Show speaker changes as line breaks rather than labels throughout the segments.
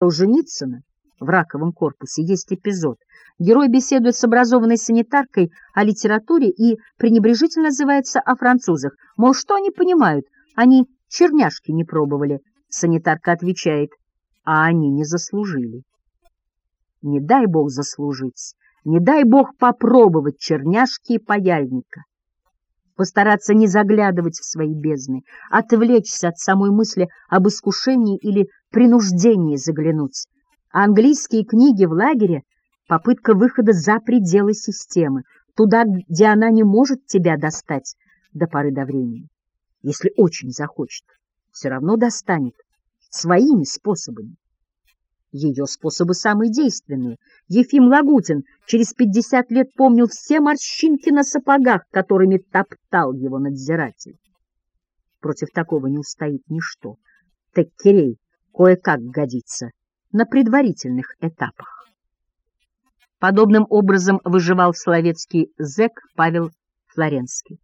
Солженицына в раковом корпусе есть эпизод. Герой беседует с образованной санитаркой о литературе и пренебрежительно называется о французах. Мол, что они понимают? Они черняшки не пробовали. Санитарка отвечает, а они не заслужили. Не дай бог заслужить, не дай бог попробовать черняшки и паяльника. Постараться не заглядывать в свои бездны, отвлечься от самой мысли об искушении или принуждении заглянуть. А английские книги в лагере — попытка выхода за пределы системы, туда, где она не может тебя достать до поры до времени. Если очень захочет, все равно достанет своими способами. Ее способы самые действенные. Ефим Лагутин через пятьдесят лет помнил все морщинки на сапогах, которыми топтал его надзиратель. Против такого не устоит ничто. Теккерей кое-как годится на предварительных этапах. Подобным образом выживал словецкий зэк Павел Флоренский.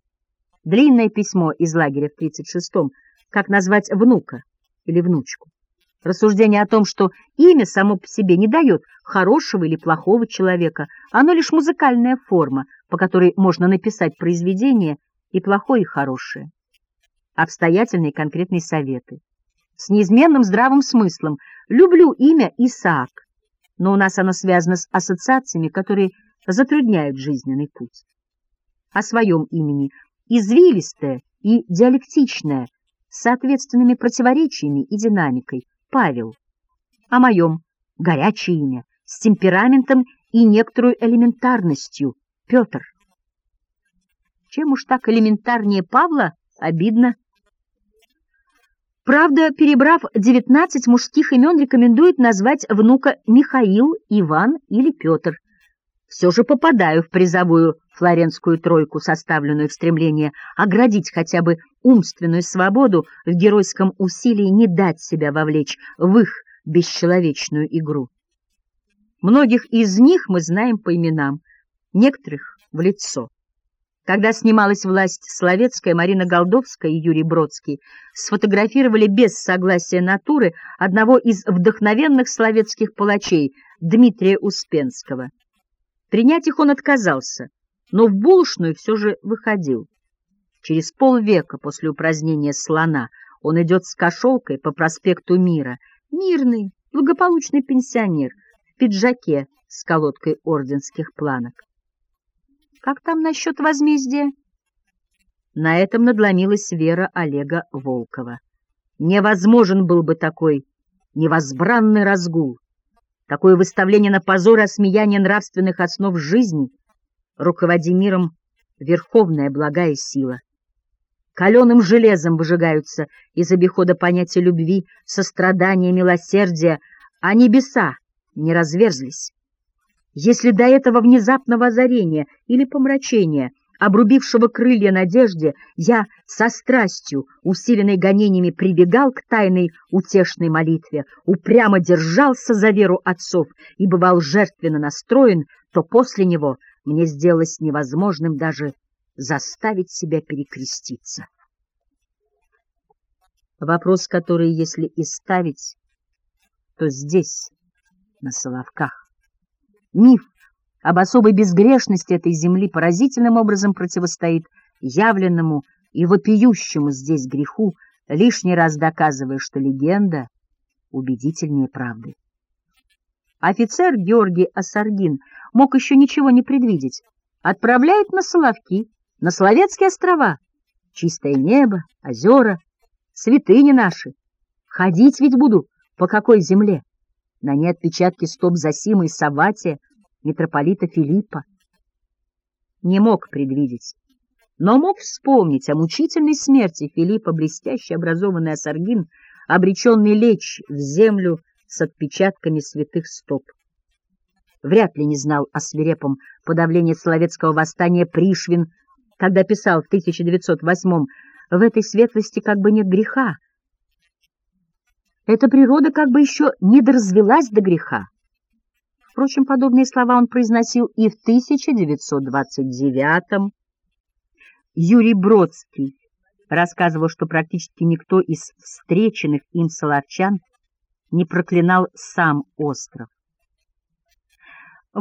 Длинное письмо из лагеря в 36-м, как назвать внука или внучку. Рассуждение о том, что имя само по себе не дает хорошего или плохого человека, оно лишь музыкальная форма, по которой можно написать произведение и плохое, и хорошее. Обстоятельные конкретные советы. С неизменным здравым смыслом. Люблю имя Исаак, но у нас оно связано с ассоциациями, которые затрудняют жизненный путь. О своем имени извилистое и диалектичное, с соответственными противоречиями и динамикой, Павел. О моем горячее имя, с темпераментом и некоторую элементарностью, Петр. Чем уж так элементарнее Павла, обидно. Правда, перебрав 19 мужских имен, рекомендует назвать внука Михаил, Иван или Петр. Все же попадаю в призовую флоренскую тройку, составленную в стремлении оградить хотя бы умственную свободу в геройском усилии не дать себя вовлечь в их бесчеловечную игру. Многих из них мы знаем по именам, некоторых — в лицо. Когда снималась власть Словецкая, Марина Голдовская и Юрий Бродский сфотографировали без согласия натуры одного из вдохновенных словецких палачей Дмитрия Успенского. Принять их он отказался, но в булочную все же выходил. Через полвека после упразднения слона он идет с кошелкой по проспекту Мира, мирный, благополучный пенсионер в пиджаке с колодкой орденских планок. Как там насчет возмездия? На этом надломилась вера Олега Волкова. Невозможен был бы такой невозбранный разгул, такое выставление на позор осмеяние нравственных основ жизни, руководи миром верховная благая сила. Каленым железом выжигаются из обихода понятия любви, сострадания, милосердия, а небеса не разверзлись. Если до этого внезапного озарения или помрачения, обрубившего крылья надежде, я со страстью, усиленной гонениями, прибегал к тайной утешной молитве, упрямо держался за веру отцов и бывал жертвенно настроен, то после него мне сделалось невозможным даже заставить себя перекреститься. Вопрос, который, если и ставить, то здесь, на Соловках. Миф об особой безгрешности этой земли поразительным образом противостоит явленному и вопиющему здесь греху, лишний раз доказывая, что легенда убедительнее правды. Офицер Георгий Осаргин мог еще ничего не предвидеть. Отправляет на Соловки на Соловецкие острова. Чистое небо, озера, святыни наши. Ходить ведь буду по какой земле? На ней отпечатки стоп Зосимы и Саватия, митрополита Филиппа. Не мог предвидеть, но мог вспомнить о мучительной смерти Филиппа блестяще образованный Асаргин, обреченный лечь в землю с отпечатками святых стоп. Вряд ли не знал о свирепом подавлении Соловецкого восстания Пришвин, когда писал в 1908-м «В этой светлости как бы нет греха». Эта природа как бы еще не доразвелась до греха. Впрочем, подобные слова он произносил и в 1929-м. Юрий Бродский рассказывал, что практически никто из встреченных им соловчан не проклинал сам остров.